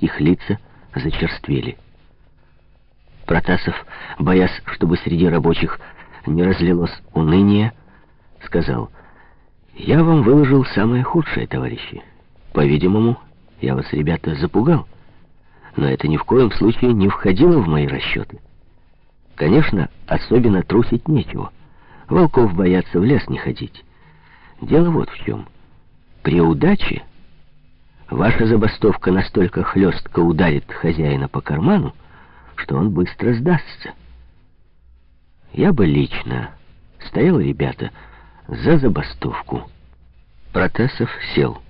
их лица зачерствели. Протасов, боясь, чтобы среди рабочих не разлилось уныние, сказал, «Я вам выложил самое худшее, товарищи. По-видимому, я вас, ребята, запугал, но это ни в коем случае не входило в мои расчеты. Конечно, особенно трусить нечего. Волков боятся в лес не ходить. Дело вот в чем. При удаче ваша забастовка настолько хлестко ударит хозяина по карману, что он быстро сдастся. Я бы лично стоял, ребята, за забастовку. Протасов сел.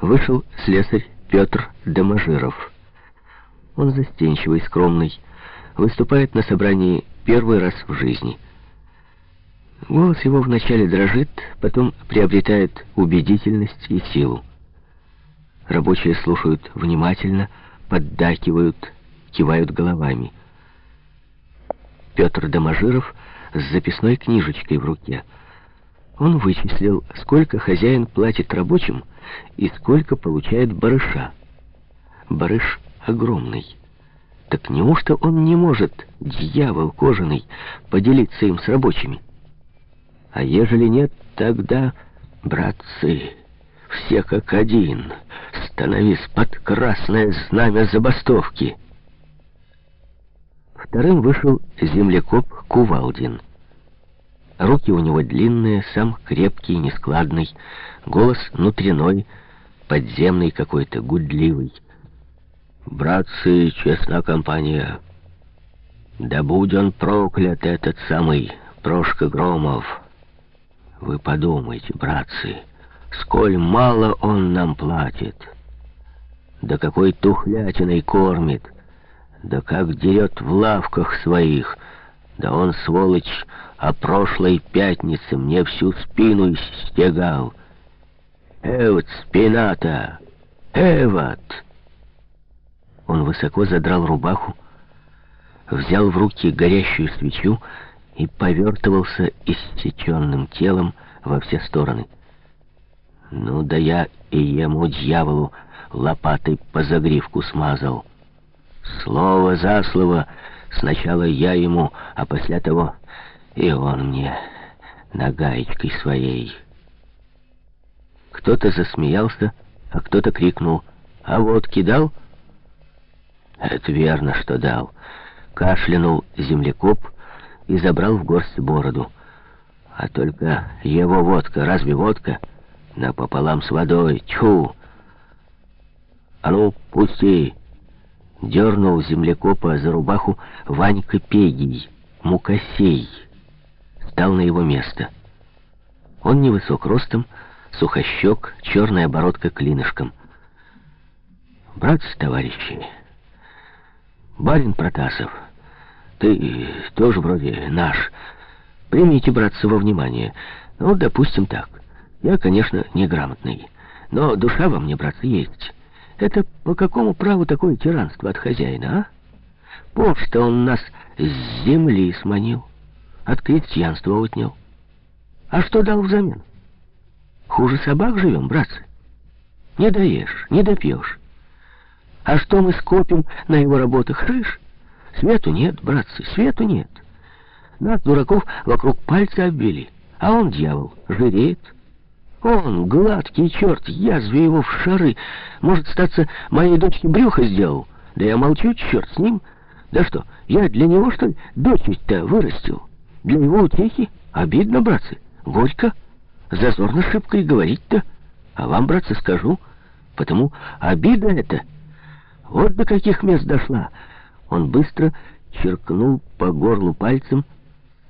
Вышел слесарь Петр Доможиров. Он застенчивый, скромный, выступает на собрании первый раз в жизни. Голос его вначале дрожит, потом приобретает убедительность и силу. Рабочие слушают внимательно, поддакивают, кивают головами. Петр Доможиров с записной книжечкой в руке. Он вычислил, сколько хозяин платит рабочим и сколько получает барыша. Барыш огромный. Так неужто он не может, дьявол кожаный, поделиться им с рабочими? А ежели нет, тогда, братцы, все как один, становись под красное знамя забастовки. Вторым вышел землекоп Кувалдин. Руки у него длинные, сам крепкий, нескладный, голос внутренной, подземный какой-то, гудливый. «Братцы, честна компания, да будь он проклят, этот самый Прошка Громов. Вы подумайте, братцы, сколь мало он нам платит, да какой тухлятиной кормит, да как дерет в лавках своих, да он, сволочь, о прошлой пятнице мне всю спину стегал. Эвот, спина-то! Эвот!» Он высоко задрал рубаху, взял в руки горящую свечу и повертывался иссеченным телом во все стороны. Ну да я и ему, дьяволу, лопатой по загривку смазал. Слово за слово, сначала я ему, а после того и он мне нагаечкой своей. Кто-то засмеялся, а кто-то крикнул «А вот кидал?» Это верно, что дал. Кашлянул землекоп и забрал в горсть бороду. А только его водка, разве водка? Напополам с водой. Тьфу! А ну, пусти! Дернул землекопа за рубаху Ванька Пегий, мукосей. Стал на его место. Он невысок ростом, сухощек, черная бородка клинышком. Братцы-товарищи... Барин Протасов, ты тоже вроде наш. Примите, братцы, во внимание. Ну, допустим так. Я, конечно, неграмотный. Но душа во мне, братцы, есть. Это по какому праву такое тиранство от хозяина, а? Что он нас с земли сманил, от крестьянства отнял. А что дал взамен? Хуже собак живем, братцы. Не доешь, не допьешь. А что мы скопим на его работах? Хрыш? Свету нет, братцы, свету нет. Нас, дураков, вокруг пальца обвели. А он, дьявол, жиреет. Он, гладкий черт, язве его в шары. Может, статься, моей дочке брюхо сделал. Да я молчу, черт с ним. Да что, я для него, что ли, дочь-то вырастил? Для его утехи? Обидно, братцы, горько. Зазорно шибко и говорить-то. А вам, братцы, скажу, потому обида это — вот до каких мест дошла. Он быстро черкнул по горлу пальцем,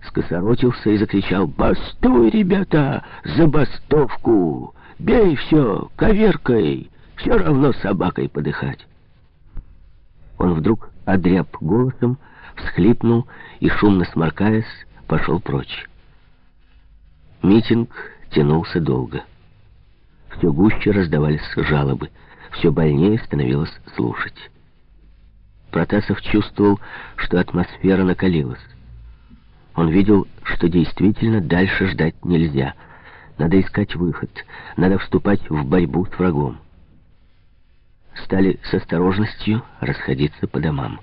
скосоротился и закричал «Бастуй, ребята! Забастовку! Бей все, коверкой! Все равно собакой подыхать!» Он вдруг одряб голосом, всхлипнул и, шумно сморкаясь, пошел прочь. Митинг тянулся долго. Все гуще раздавались жалобы все больнее становилось слушать. Протасов чувствовал, что атмосфера накалилась. Он видел, что действительно дальше ждать нельзя. Надо искать выход, надо вступать в борьбу с врагом. стали с осторожностью расходиться по домам.